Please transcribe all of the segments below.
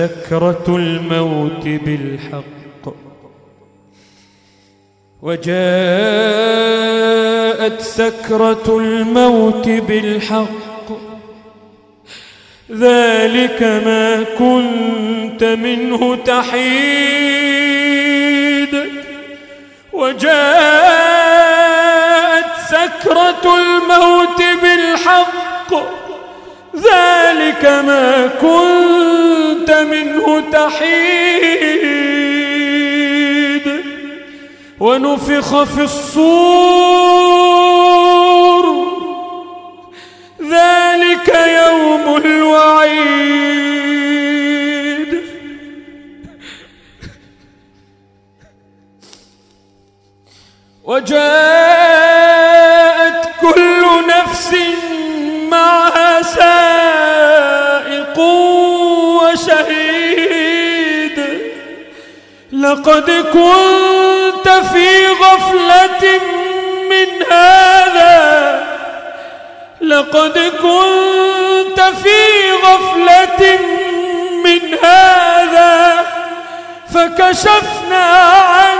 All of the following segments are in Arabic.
سكرة الموت بالحق. وجاءت سكرة الموت بالحق. ذلك ما كنت منه تحيد. وجاءت سكرة الموت بالحق. ذلك ما كنت منه تحيد ونفخ في الصور. ذلك يوم الوعيد. وجاءت لقد كنت في غفلة من هذا. لقد كنت في غفلة من هذا. فكشفنا عنك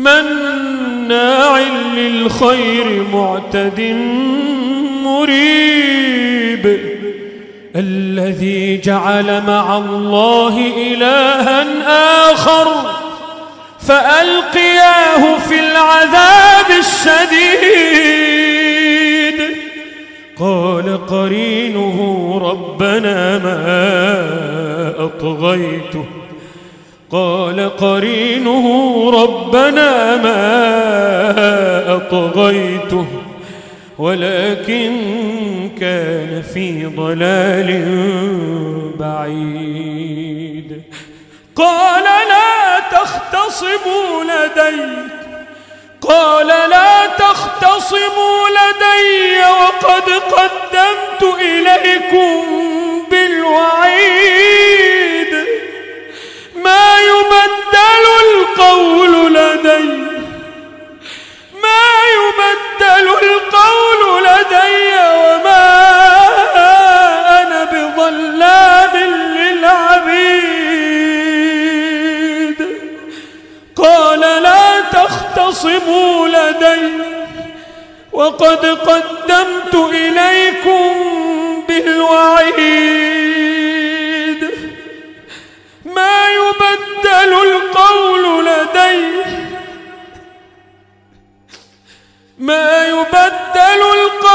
مناع للخير معتد مريب. الذي جعل مع الله إلها آخر فألقياه في العذاب الشديد. قال قرينه ربنا ما أطغيته قال قرينه ربنا ما أطغيته ولكن كان في ضلال بعيد. قال لا تختصموا لديك. قال لا تختصموا لدي وقد قدمت وقد قدمت إليكم بالوعيد. ما يبدل القول لدي ما يبدل القول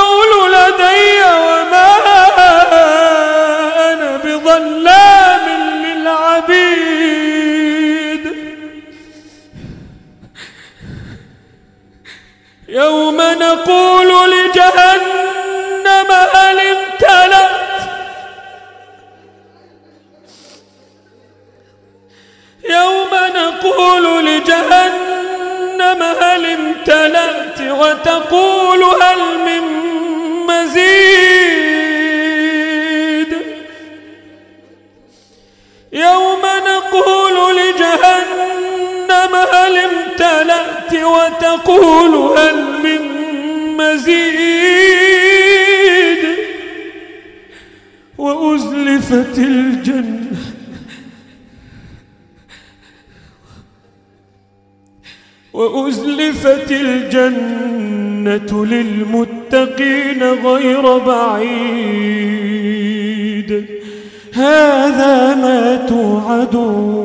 يوم نقول لجهنم هل امتلأت؟ يوم نقول هل امتلأت وتقول هل من مزيد؟ يوم وتقول هل من مزيد وأزلفت الجنة. وأزلفت الجنة للمتقين غير بعيد. هذا ما توعدون.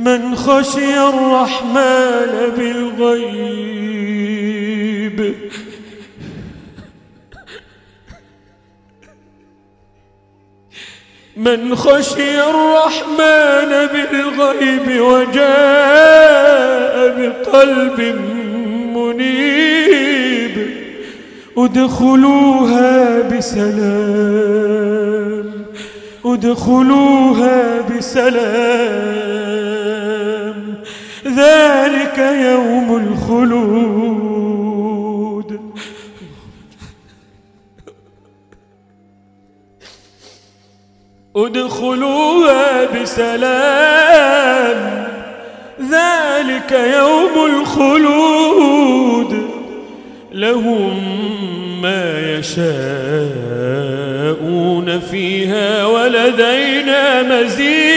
من خشي الرحمن بالغيب. من خشي الرحمن بالغيب وجاء بقلب منيب. ادخلوها بسلام ادخلوها بسلام. ذلك يوم الخلود. ادخلوها بسلام. ذلك يوم الخلود. لهم ما يشاءون فيها ولدينا مزيد.